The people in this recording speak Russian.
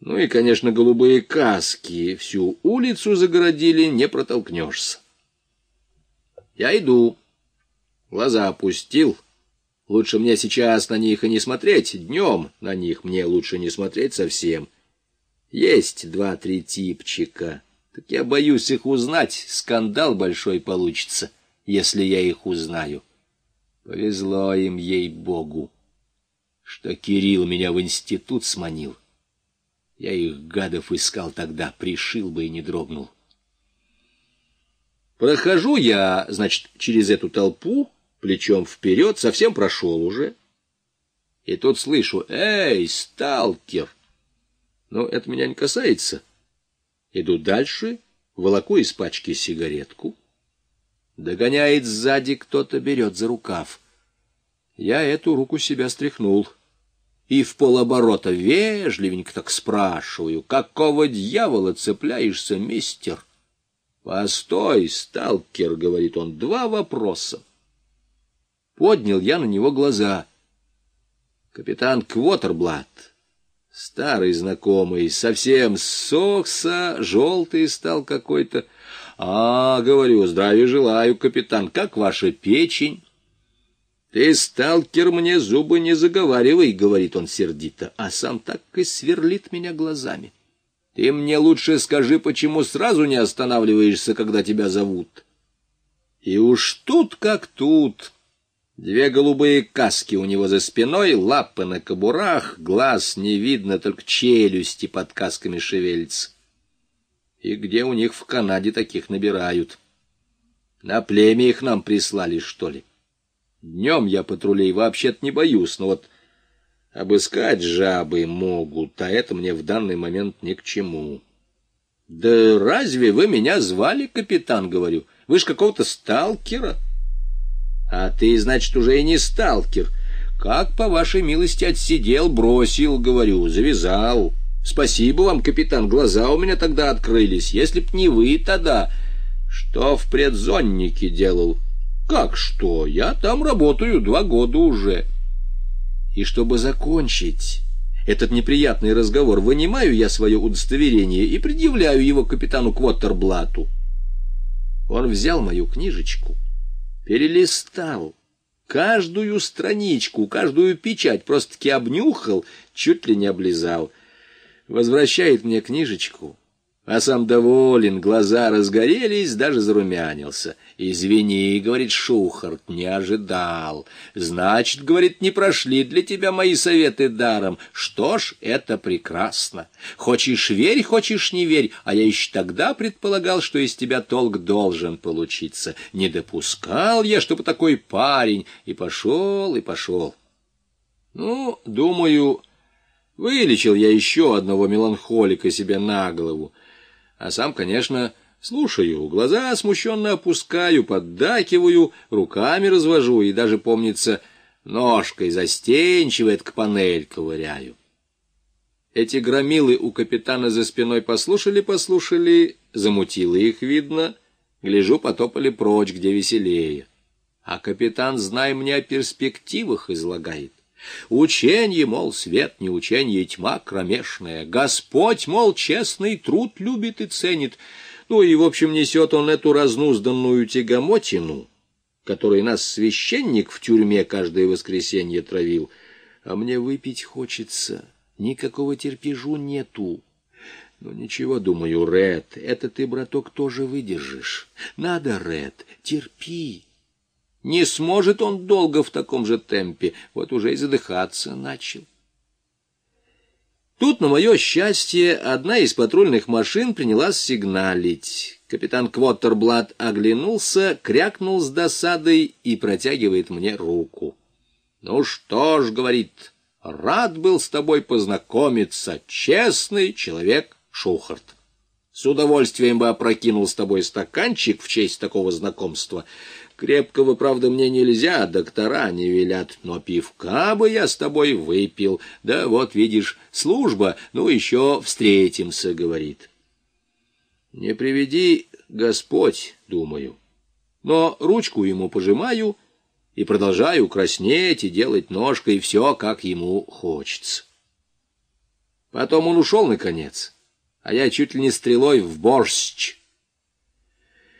Ну и, конечно, голубые каски. Всю улицу загородили, не протолкнешься. Я иду. Глаза опустил. Лучше мне сейчас на них и не смотреть. Днем на них мне лучше не смотреть совсем. Есть два-три типчика. Так я боюсь их узнать. Скандал большой получится, если я их узнаю. Повезло им, ей-богу, что Кирилл меня в институт сманил. Я их, гадов, искал тогда, пришил бы и не дрогнул. Прохожу я, значит, через эту толпу, плечом вперед, совсем прошел уже. И тут слышу, «Эй, сталкер!» Но это меня не касается. Иду дальше, волоку из пачки сигаретку. Догоняет сзади, кто-то берет за рукав. Я эту руку себя стряхнул и в полоборота вежливенько так спрашиваю, какого дьявола цепляешься, мистер? Постой, сталкер, — говорит он, — два вопроса. Поднял я на него глаза. Капитан Квотерблат, старый знакомый, совсем ссохся, желтый стал какой-то. А, говорю, здравия желаю, капитан, как ваша печень? «Ты, сталкер, мне зубы не заговаривай», — говорит он сердито, а сам так и сверлит меня глазами. «Ты мне лучше скажи, почему сразу не останавливаешься, когда тебя зовут?» И уж тут как тут. Две голубые каски у него за спиной, лапы на кобурах, глаз не видно, только челюсти под касками шевелятся. И где у них в Канаде таких набирают? На племя их нам прислали, что ли?» Днем я патрулей вообще-то не боюсь, но вот обыскать жабы могут, а это мне в данный момент ни к чему. «Да разве вы меня звали, капитан?» — говорю. «Вы ж какого-то сталкера». «А ты, значит, уже и не сталкер. Как, по вашей милости, отсидел, бросил, — говорю, — завязал. Спасибо вам, капитан, глаза у меня тогда открылись. Если б не вы тогда, что в предзоннике делал?» Как что? Я там работаю два года уже. И чтобы закончить этот неприятный разговор, вынимаю я свое удостоверение и предъявляю его капитану Квоттерблату. Он взял мою книжечку, перелистал каждую страничку, каждую печать, просто-таки обнюхал, чуть ли не облизал. Возвращает мне книжечку, а сам доволен, глаза разгорелись, даже зарумянился. «Извини», — говорит Шухарт, — «не ожидал. Значит, — говорит, — не прошли для тебя мои советы даром. Что ж, это прекрасно. Хочешь — верь, хочешь — не верь, а я еще тогда предполагал, что из тебя толк должен получиться. Не допускал я, чтобы такой парень, и пошел, и пошел. Ну, думаю, вылечил я еще одного меланхолика себе на голову а сам, конечно, слушаю, глаза смущенно опускаю, поддакиваю, руками развожу и даже, помнится, ножкой застенчиво к панель ковыряю. Эти громилы у капитана за спиной послушали-послушали, замутило их, видно, гляжу, потопали прочь, где веселее. А капитан, знай мне, о перспективах излагает. Ученье, мол, свет не ученье, тьма кромешная. Господь, мол, честный труд любит и ценит. Ну и, в общем, несет он эту разнузданную тягомотину, которой нас священник в тюрьме каждое воскресенье травил. А мне выпить хочется, никакого терпежу нету. Ну ничего, думаю, Ред, это ты, браток, тоже выдержишь. Надо, Ред, терпи. Не сможет он долго в таком же темпе, вот уже и задыхаться начал. Тут, на мое счастье, одна из патрульных машин принялась сигналить. Капитан Квоттерблат оглянулся, крякнул с досадой и протягивает мне руку. «Ну что ж», — говорит, — «рад был с тобой познакомиться, честный человек Шухарт. С удовольствием бы опрокинул с тобой стаканчик в честь такого знакомства». Крепкого, правда, мне нельзя, доктора не велят, но пивка бы я с тобой выпил. Да вот, видишь, служба, ну еще встретимся, говорит. Не приведи Господь, думаю. Но ручку ему пожимаю и продолжаю краснеть и делать ножкой все, как ему хочется. Потом он ушел, наконец, а я чуть ли не стрелой в борщ